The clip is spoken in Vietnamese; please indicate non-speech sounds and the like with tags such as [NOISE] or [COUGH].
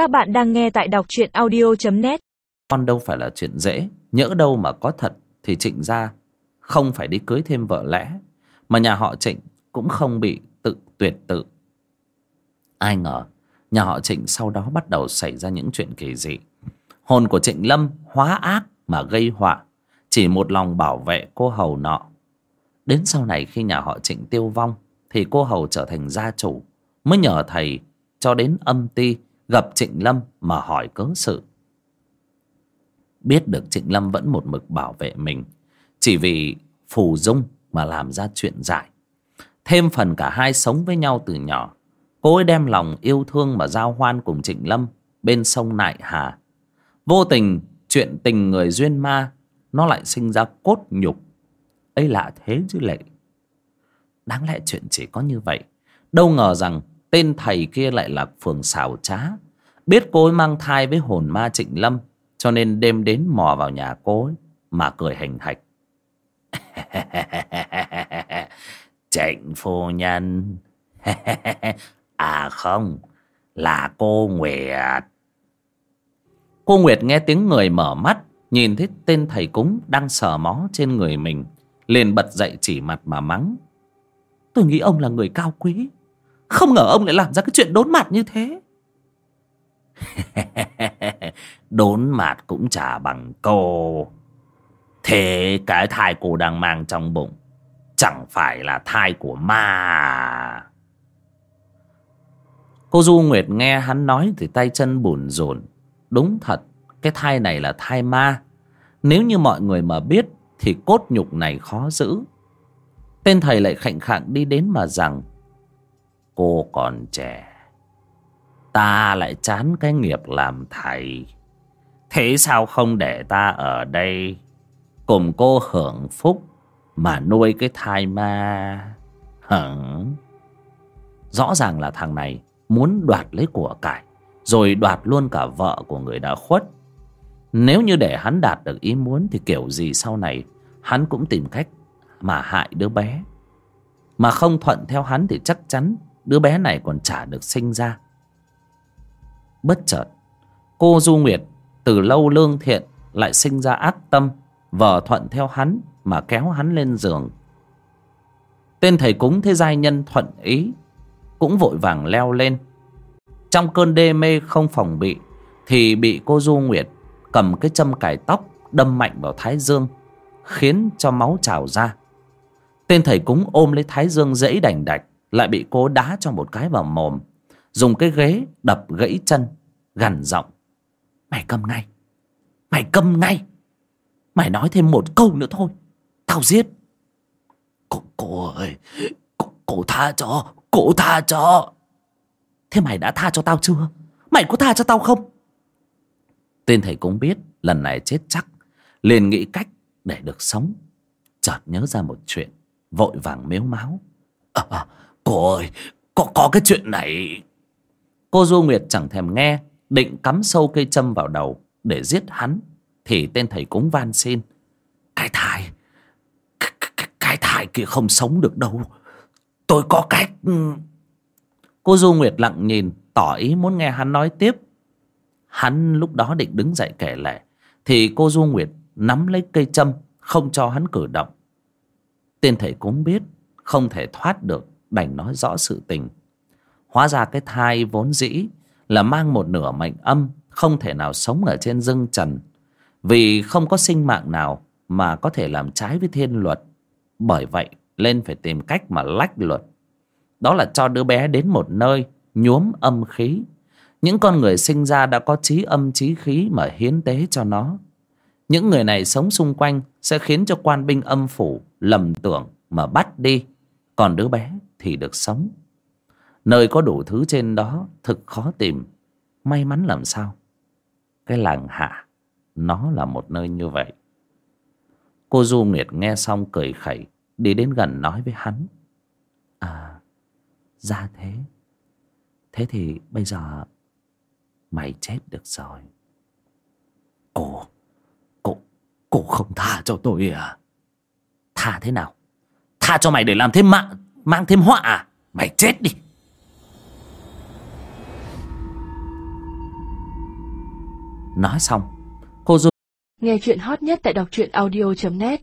Các bạn đang nghe tại đọc truyện audio.net Con đâu phải là chuyện dễ, Nhỡ đâu mà có thật Thì trịnh gia không phải đi cưới thêm vợ lẽ, Mà nhà họ trịnh cũng không bị tự tuyệt tự. Ai ngờ, Nhà họ trịnh sau đó bắt đầu xảy ra những chuyện kỳ dị. Hồn của trịnh lâm hóa ác mà gây họa, Chỉ một lòng bảo vệ cô hầu nọ. Đến sau này khi nhà họ trịnh tiêu vong, Thì cô hầu trở thành gia chủ, Mới nhờ thầy cho đến âm ti gặp Trịnh Lâm mà hỏi cớ sự. Biết được Trịnh Lâm vẫn một mực bảo vệ mình, chỉ vì phù dung mà làm ra chuyện dại. Thêm phần cả hai sống với nhau từ nhỏ, cô ấy đem lòng yêu thương mà giao hoan cùng Trịnh Lâm bên sông Nại Hà. Vô tình chuyện tình người duyên ma, nó lại sinh ra cốt nhục. ấy lạ thế chứ lệ. Đáng lẽ chuyện chỉ có như vậy. Đâu ngờ rằng Tên thầy kia lại là phường xảo trá. Biết cô ấy mang thai với hồn ma trịnh lâm, Cho nên đêm đến mò vào nhà cô ấy Mà cười hành hạch. [LAUGHS] Trịnh phu nhân. [LAUGHS] À không, Là cô Nguyệt. Cô Nguyệt nghe tiếng người mở mắt, Nhìn thấy tên thầy cúng đang sờ mó trên người mình, liền bật dậy chỉ mặt mà mắng. Tôi nghĩ ông là người cao quý không ngờ ông lại làm ra cái chuyện đốn mặt như thế. [LAUGHS] Đốn mặt cũng chả bằng cô. Thế cái thai cô đang mang trong bụng Chẳng phải là thai của ma. Cô Du Nguyệt nghe hắn nói thì tay chân bùn rồn Đúng thật Cái thai này là thai ma. Nếu như mọi người mà biết Thì cốt nhục này khó giữ. Tên thầy lại khạnh khạng đi đến mà rằng cô còn trẻ. Ta lại chán cái nghiệp làm thầy. Thế sao không để ta ở đây? Cùng cô hưởng phúc mà nuôi cái thai ma. Hẳn rõ ràng là thằng này muốn đoạt lấy của cải, rồi đoạt luôn cả vợ của người đã khuất. Nếu như để hắn đạt được ý muốn thì kiểu gì sau này hắn cũng tìm cách mà hại đứa bé. Mà không thuận theo hắn thì chắc chắn đứa bé này còn chả được sinh ra. Bất chợt, cô du nguyệt từ lâu lương thiện lại sinh ra ác tâm, vờ thuận theo hắn mà kéo hắn lên giường. Tên thầy cúng thế giai nhân thuận ý cũng vội vàng leo lên. Trong cơn đê mê không phòng bị thì bị cô du nguyệt cầm cái châm cài tóc đâm mạnh vào thái dương, khiến cho máu trào ra. Tên thầy cúng ôm lấy thái dương dãy đành đạch lại bị cô đá cho một cái vào mồm. Dùng cái ghế đập gãy chân gằn giọng. Mày câm ngay mày câm ngay. Mày nói thêm một câu nữa thôi tao giết. Cô, cô ơi cô, cô tha cho cô tha cho. Thế mày đã tha cho tao chưa? Mày có tha cho tao không? Tên thầy cũng biết lần này chết chắc liền nghĩ cách để được sống. Chợt nhớ ra một chuyện vội vàng mếu máo à, ờ, à, ờ, Cô ơi Có, có cái chuyện này. Cô Du Nguyệt chẳng thèm nghe Định cắm sâu cây châm vào đầu Để giết hắn Thì tên thầy cúng van xin. Cái thai Cái, cái, cái thai kia không sống được đâu. Tôi có cách ừ. Cô Du Nguyệt lặng nhìn Tỏ ý muốn nghe hắn nói tiếp. Hắn lúc đó định đứng dậy kể lệ Thì cô Du Nguyệt nắm lấy cây châm Không cho hắn cử động. Tên thầy cúng biết Không thể thoát được đành nói rõ sự tình. Hóa ra cái thai vốn dĩ là mang một nửa mệnh âm không thể nào sống ở trên dưng trần. Vì không có sinh mạng nào mà có thể làm trái với thiên luật. Bởi vậy, lên phải tìm cách mà lách luật. Đó là cho đứa bé đến một nơi, nhuốm âm khí. Những con người sinh ra đã có trí âm, trí khí mà hiến tế cho nó. Những người này sống xung quanh sẽ khiến cho quan binh âm phủ lầm tưởng mà bắt đi còn đứa bé thì được sống. Nơi có đủ thứ trên đó, thực khó tìm. May mắn làm sao? Cái làng hạ, nó là một nơi như vậy. Cô du nguyệt nghe xong cười khẩy, đi đến gần nói với hắn. À ra thế. Thế thì bây giờ mày chết được rồi. Cô cô cô không tha cho tôi à? Tha thế nào? tha cho mày để làm thêm mạng, mang thêm họa à? Mày chết đi. Nói xong, cô dung nghe chuyện hot nhất tại đọc truyện audio.net